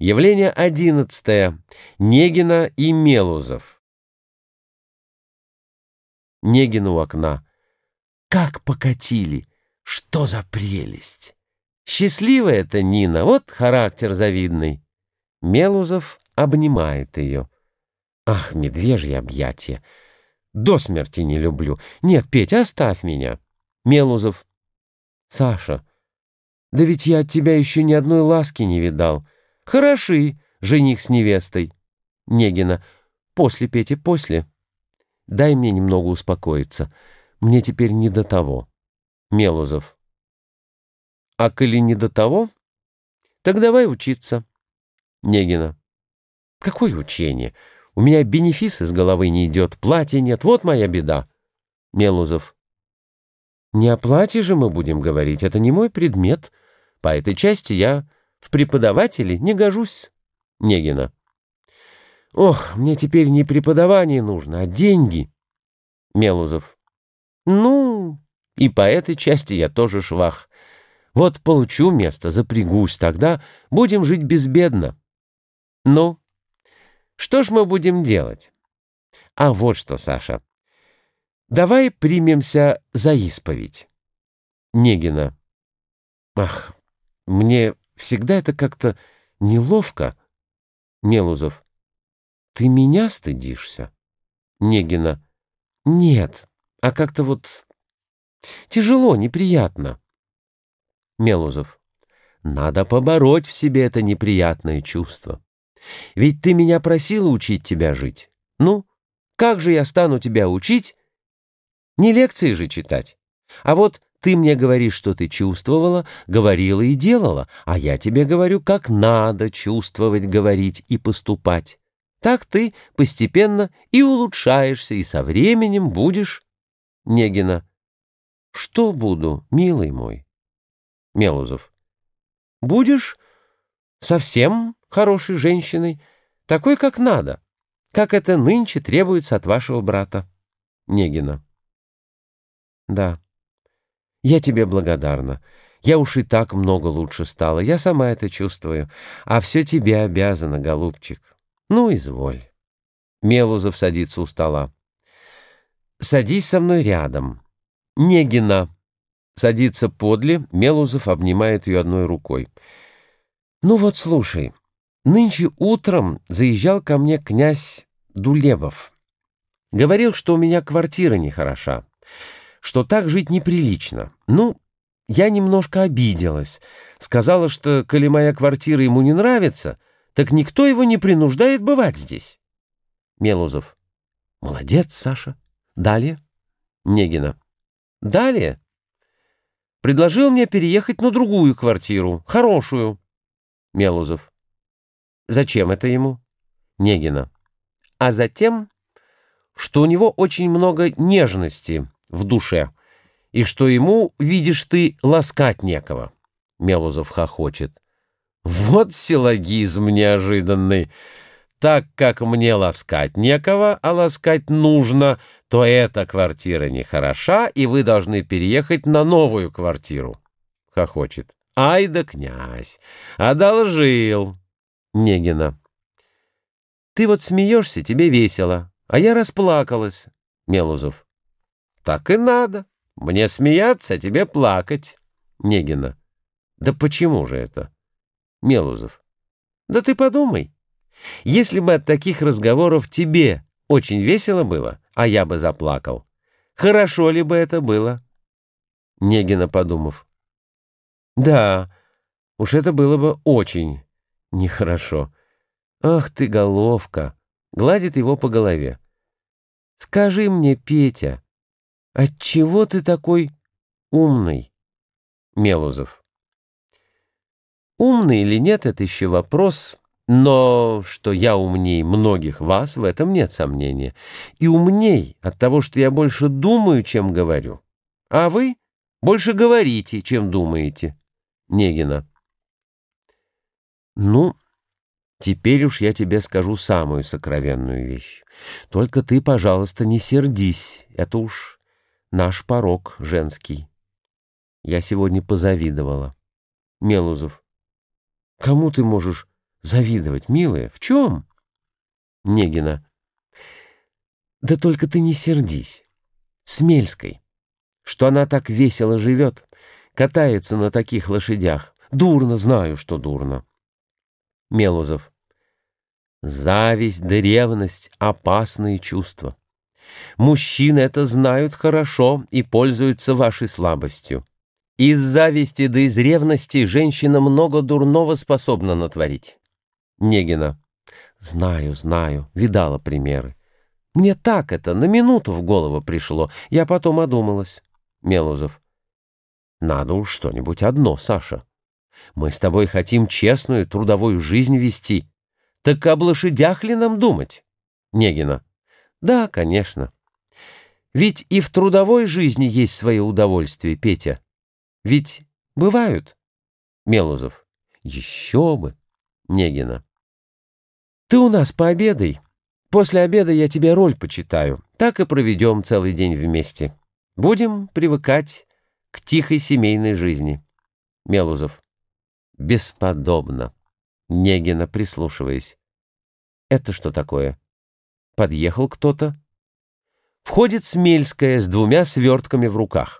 Явление одиннадцатое. Негина и Мелузов. Негина у окна. Как покатили! Что за прелесть! Счастливая это Нина, вот характер завидный. Мелузов обнимает ее. Ах, медвежье объятие! До смерти не люблю. Нет, Петя, оставь меня. Мелузов. Саша, да ведь я от тебя еще ни одной ласки не видал. Хороши, жених с невестой. Негина. После, Петя, после. Дай мне немного успокоиться. Мне теперь не до того. Мелузов. А коли не до того, так давай учиться. Негина. Какое учение? У меня бенефис из головы не идет, платья нет, вот моя беда. Мелузов. Не о платье же мы будем говорить, это не мой предмет. По этой части я в преподаватели не гожусь. Негина. Ох, мне теперь не преподавание нужно, а деньги. Мелузов. Ну, и по этой части я тоже швах. Вот получу место, запрягусь, тогда будем жить безбедно. Ну, что ж мы будем делать? А вот что, Саша. Давай примемся за исповедь. Негина. Ах, мне всегда это как-то неловко. Мелузов. Ты меня стыдишься? Негина. Нет, а как-то вот тяжело, неприятно. Мелузов. Надо побороть в себе это неприятное чувство. Ведь ты меня просила учить тебя жить. Ну, как же я стану тебя учить, не лекции же читать. А вот ты мне говоришь, что ты чувствовала, говорила и делала, а я тебе говорю, как надо чувствовать, говорить и поступать. Так ты постепенно и улучшаешься, и со временем будешь... Негина. Что буду, милый мой? Мелузов. Будешь совсем хорошей женщиной, такой, как надо, как это нынче требуется от вашего брата. Негина. Да. Я тебе благодарна. Я уж и так много лучше стала. Я сама это чувствую. А все тебе обязана, голубчик. Ну, изволь. Мелузов садится у стола. Садись со мной рядом. Негина. Садится подле, Мелузов обнимает ее одной рукой. Ну вот, слушай. Нынче утром заезжал ко мне князь Дулебов. Говорил, что у меня квартира нехороша что так жить неприлично. Ну, я немножко обиделась. Сказала, что, коли моя квартира ему не нравится, так никто его не принуждает бывать здесь. Мелузов. Молодец, Саша. Далее. Негина. Далее. Предложил мне переехать на другую квартиру, хорошую. Мелузов. Зачем это ему? Негина. А затем, что у него очень много нежности в душе, и что ему, видишь ты, ласкать некого. Мелузов хохочет. Вот силлогизм неожиданный. Так как мне ласкать некого, а ласкать нужно, то эта квартира нехороша, и вы должны переехать на новую квартиру. Хохочет. Ай да князь! Одолжил! Негина. Ты вот смеешься, тебе весело, а я расплакалась. Мелузов. Так и надо. Мне смеяться, а тебе плакать. Негина. Да почему же это? Мелузов. Да ты подумай. Если бы от таких разговоров тебе очень весело было, а я бы заплакал, хорошо ли бы это было? Негина, подумав. Да, уж это было бы очень нехорошо. Ах ты, головка! Гладит его по голове. Скажи мне, Петя, Отчего ты такой умный? Мелузов. Умный или нет, это еще вопрос, но что я умней многих вас, в этом нет сомнения. И умней от того, что я больше думаю, чем говорю. А вы больше говорите, чем думаете. Негина. Ну, теперь уж я тебе скажу самую сокровенную вещь. Только ты, пожалуйста, не сердись, это уж Наш порог женский. Я сегодня позавидовала. Мелузов. Кому ты можешь Завидовать, милая, в чем? Негина. Да только ты не сердись. Смельской, что она так весело живет, катается на таких лошадях. Дурно, знаю, что дурно. Мелузов. Зависть да ревность — опасные чувства. Мужчины это знают хорошо и пользуются вашей слабостью. Из зависти да из ревности женщина много дурного способна натворить. Негина. Знаю, знаю, видала примеры. Мне так это на минуту в голову пришло, я потом одумалась. Мелузов. Надо уж что-нибудь одно, Саша. Мы с тобой хотим честную трудовую жизнь вести. Так об лошадях ли нам думать? Негина. Да, конечно. Ведь и в трудовой жизни есть свое удовольствие, Петя. Ведь бывают. Мелузов. Еще бы. Негина. Ты у нас пообедай. После обеда я тебе роль почитаю. Так и проведем целый день вместе. Будем привыкать к тихой семейной жизни. Мелузов. Бесподобно. Негина, прислушиваясь. Это что такое? Подъехал кто-то. Входит Смельская с двумя свертками в руках.